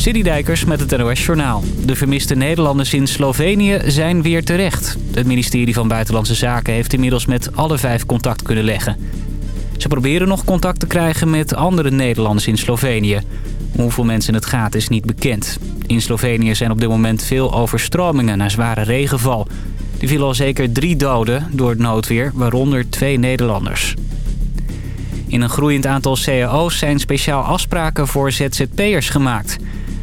Dijkers met het NOS Journaal. De vermiste Nederlanders in Slovenië zijn weer terecht. Het ministerie van Buitenlandse Zaken heeft inmiddels met alle vijf contact kunnen leggen. Ze proberen nog contact te krijgen met andere Nederlanders in Slovenië. Hoeveel mensen het gaat is niet bekend. In Slovenië zijn op dit moment veel overstromingen na zware regenval. Er vielen al zeker drie doden door het noodweer, waaronder twee Nederlanders. In een groeiend aantal cao's zijn speciaal afspraken voor ZZP'ers gemaakt.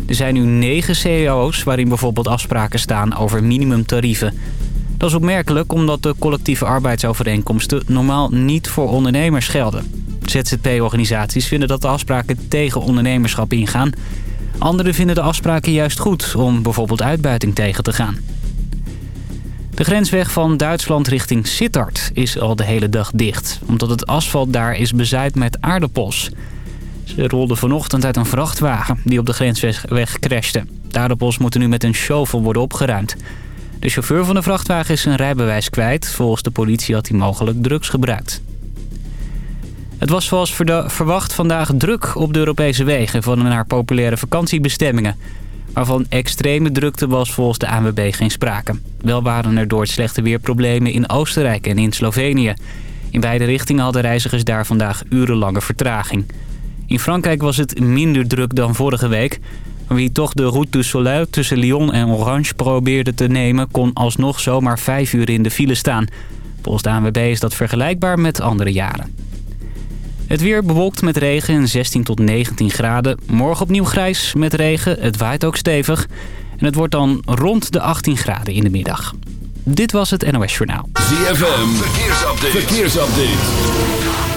Er zijn nu negen cao's waarin bijvoorbeeld afspraken staan over minimumtarieven. Dat is opmerkelijk omdat de collectieve arbeidsovereenkomsten normaal niet voor ondernemers gelden. ZZP-organisaties vinden dat de afspraken tegen ondernemerschap ingaan. Anderen vinden de afspraken juist goed om bijvoorbeeld uitbuiting tegen te gaan. De grensweg van Duitsland richting Sittard is al de hele dag dicht... omdat het asfalt daar is bezaaid met aardappels. Ze rolden vanochtend uit een vrachtwagen die op de grensweg crashte. De aardappels moeten nu met een shovel worden opgeruimd. De chauffeur van de vrachtwagen is zijn rijbewijs kwijt. Volgens de politie had hij mogelijk drugs gebruikt. Het was zoals verwacht vandaag druk op de Europese wegen... van naar populaire vakantiebestemmingen... Maar van extreme drukte was volgens de ANWB geen sprake. Wel waren er door het slechte weer problemen in Oostenrijk en in Slovenië. In beide richtingen hadden reizigers daar vandaag urenlange vertraging. In Frankrijk was het minder druk dan vorige week. Wie toch de Route du Soleil tussen Lyon en Orange probeerde te nemen... kon alsnog zomaar vijf uur in de file staan. Volgens de ANWB is dat vergelijkbaar met andere jaren. Het weer bewolkt met regen en 16 tot 19 graden. Morgen opnieuw grijs met regen. Het waait ook stevig. En het wordt dan rond de 18 graden in de middag. Dit was het NOS Journaal. ZFM, verkeersupdate.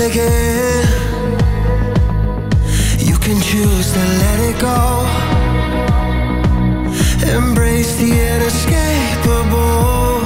Again. You can choose to let it go. Embrace the inescapable.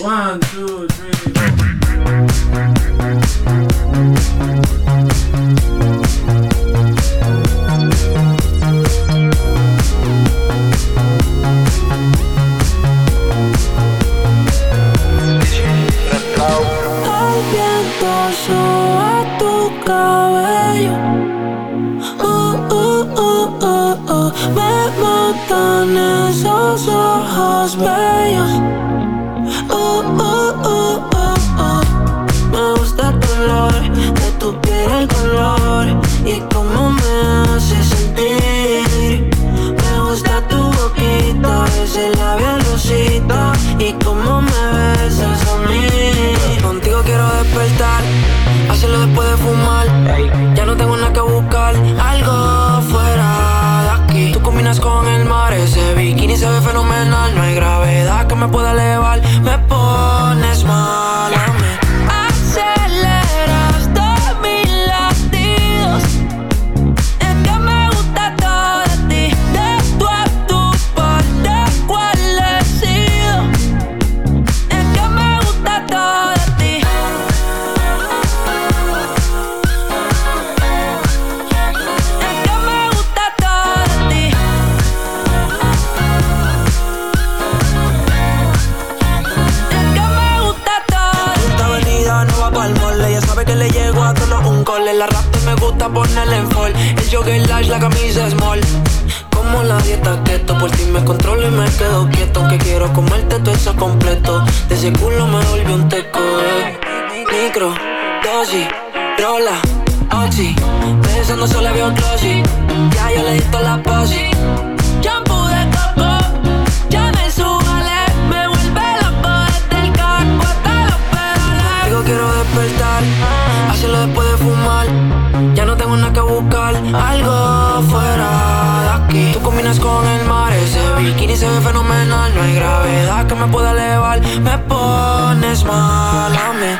One, two, three. Pensando solo veo un closet Ya yo le di la posi. Shampoo de coco. Ya me subale. Me vuelve loco desde el caco hasta los pedales. Digo quiero despertar. Hacerlo después de fumar. Ya no tengo nada que buscar. Algo fuera de aquí. Tú combinas con el mar. Ese bikini se ve fenomenal. No hay gravedad que me pueda elevar. Me pones mal a mí.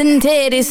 and titties.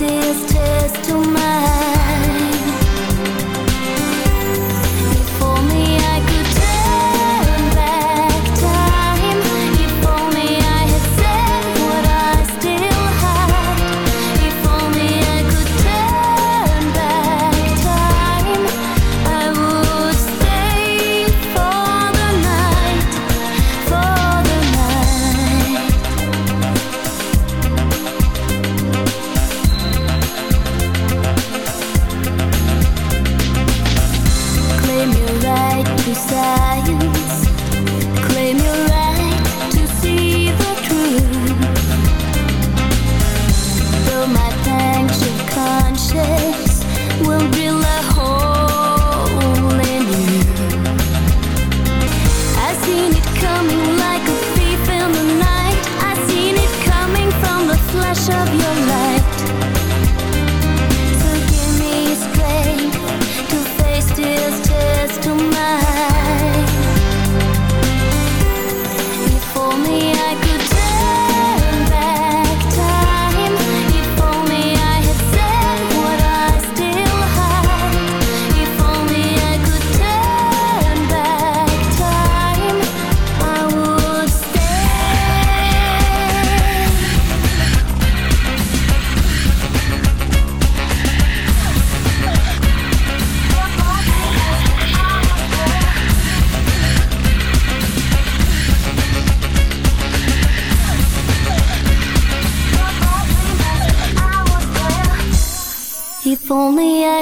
this test to mine.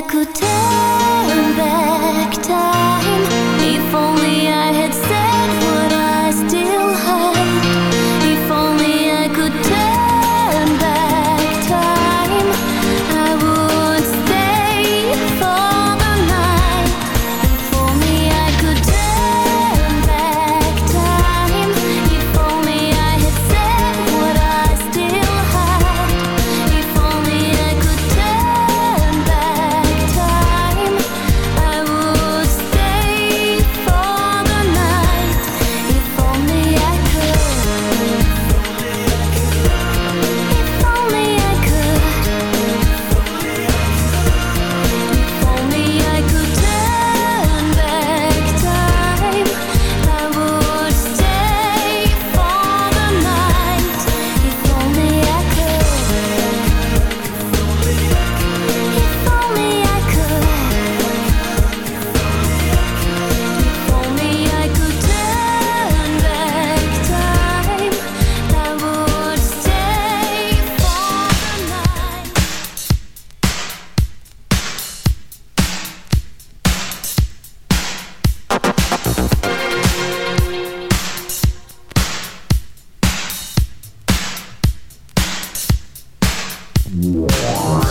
くて Música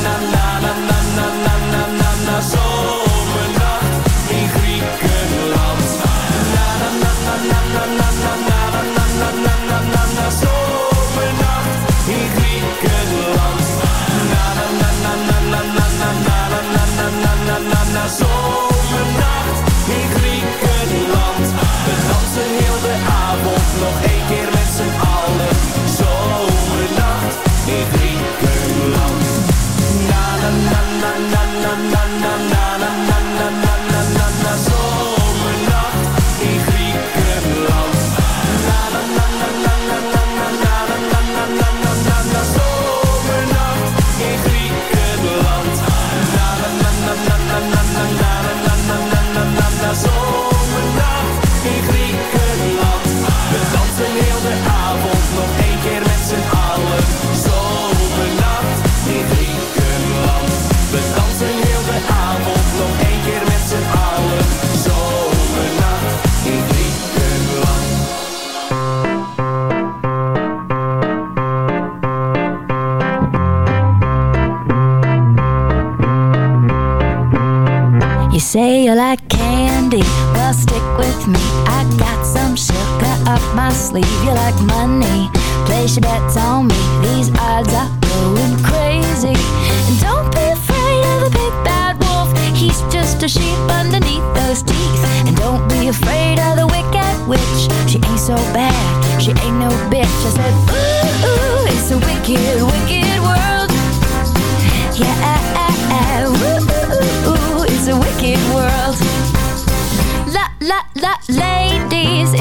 I'm not.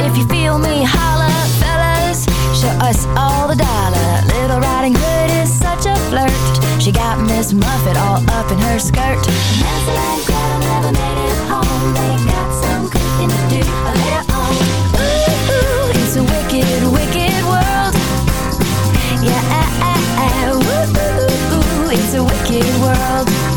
if you feel me, holla, fellas. Show us all the dollar. Little Riding Hood is such a flirt. She got Miss Muffet all up in her skirt. Hansel and Gretel never made it home. They got some cooking to do later on. Ooh, ooh, it's a wicked, wicked world. Yeah, ah, ah, ah. Ooh, ooh, ooh, it's a wicked world.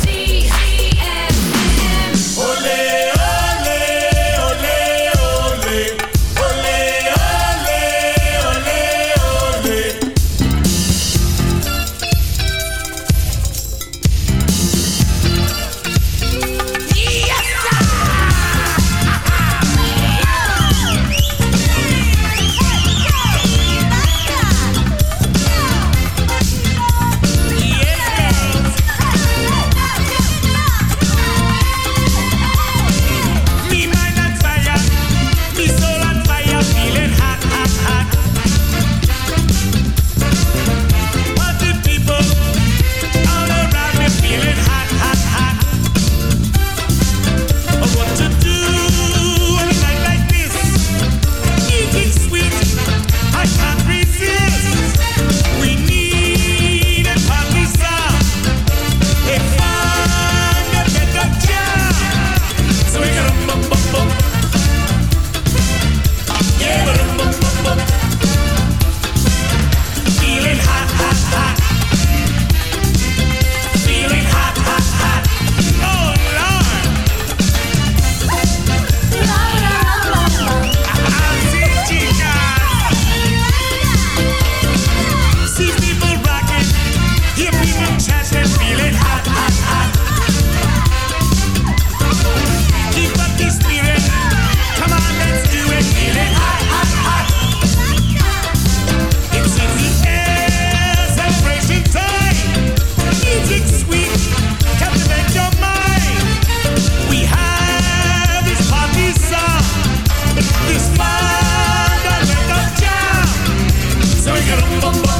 So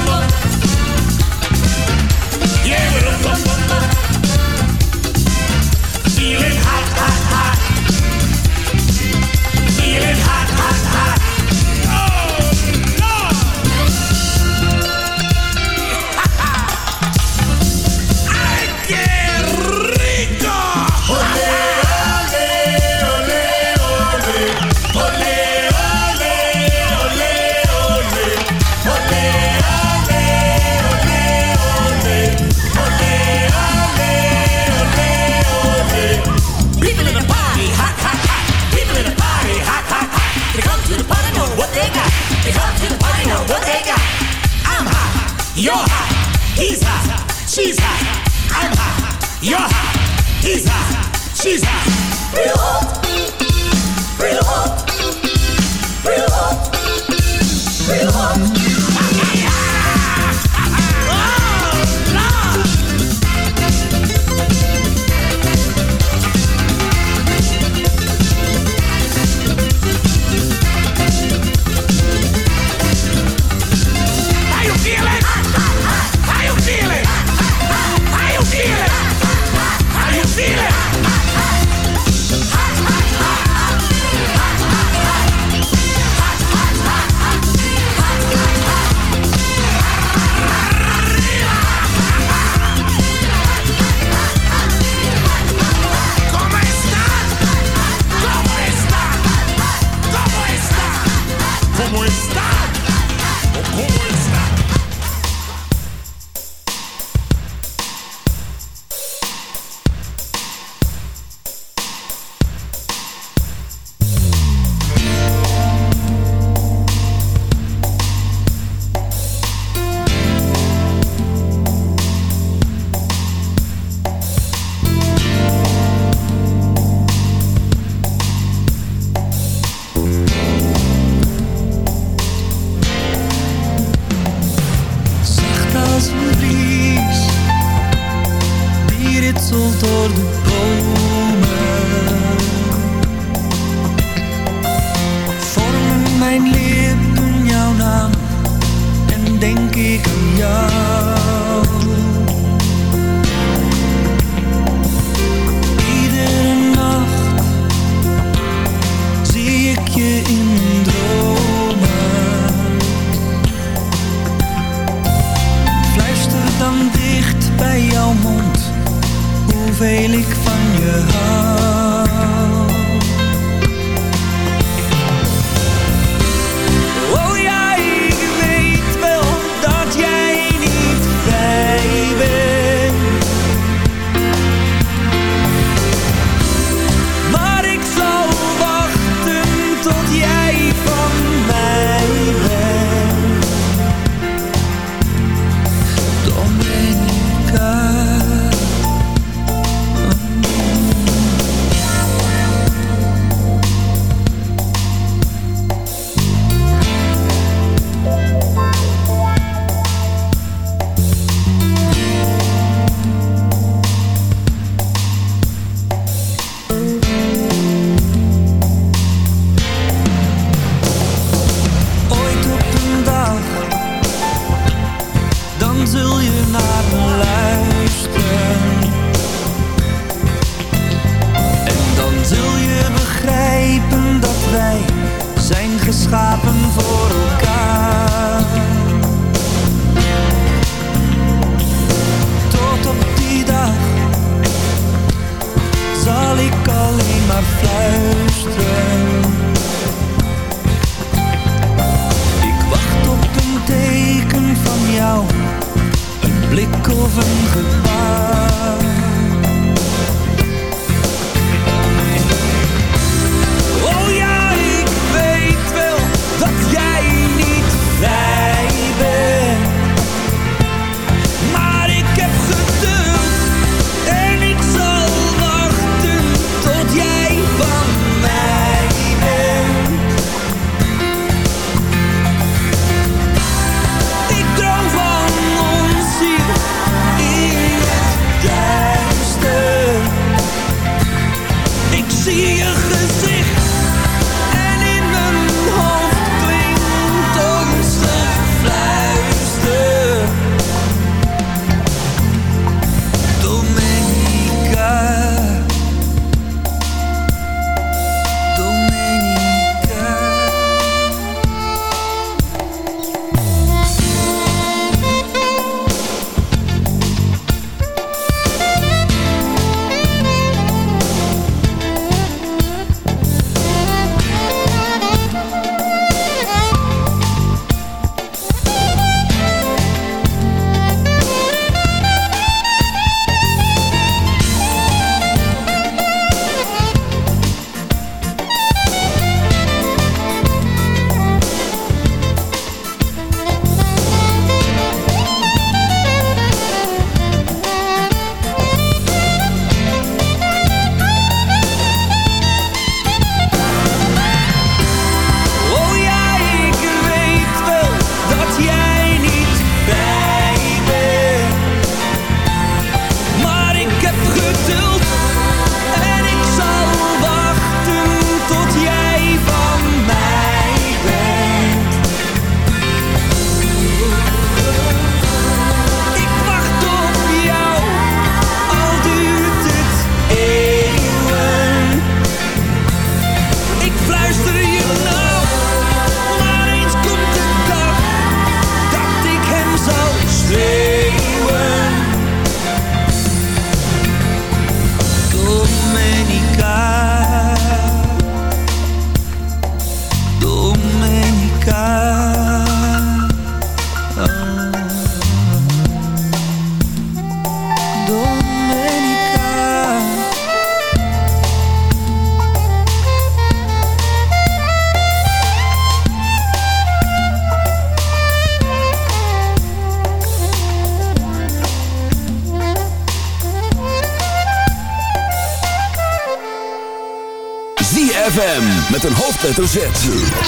hoofdletter.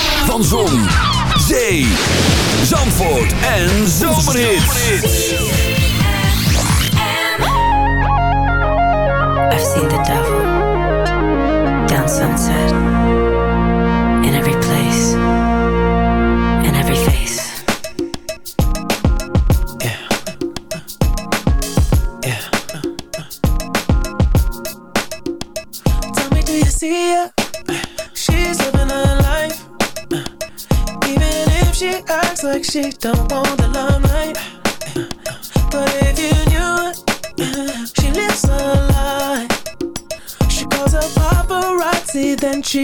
Like she don't want the limelight. But if you knew it, she lives a lie. She calls up paparazzi, then she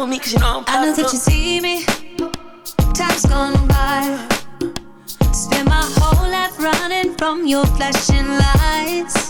On me cause you know I'm popular. I know that you see me. Time's gone by. Spend my whole life running from your flashing lights.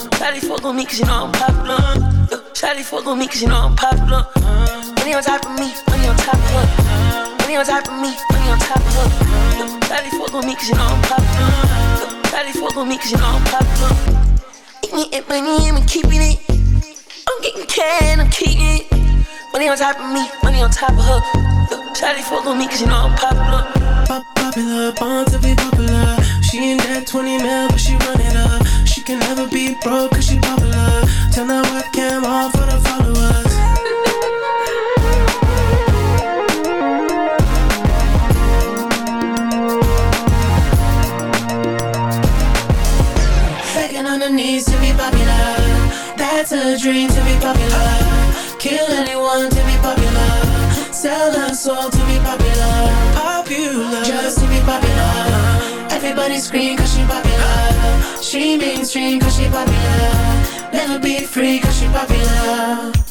Shawty fuck on me cause you know I'm popular. Uh, Shawty fuck on me cause you know I'm popular. Money on top of me, money on top of her. Money on top of me, money on top of her. Uh, Shawty fuck on me cause you know I'm popular. Uh, Shawty fuck on me cause you know I'm popular. Eating it, money, I'm keeping it. I'm getting can, I'm keeping it. Money on top of me, money on top of her. Uh, Shawty fuck on me cause you know I'm popular. Pop popular, born to be popular. She in that 20 mil, but she run it up. She can never be broke cause she popular. Turn that webcam on for the followers. Begging on her knees to be popular. That's a dream to be popular. Kill anyone to be popular. Sell her soul to be popular. Popular, just to be popular. Everybody scream cause she popular. She mainstream cause she popular. Never be free cause she popular.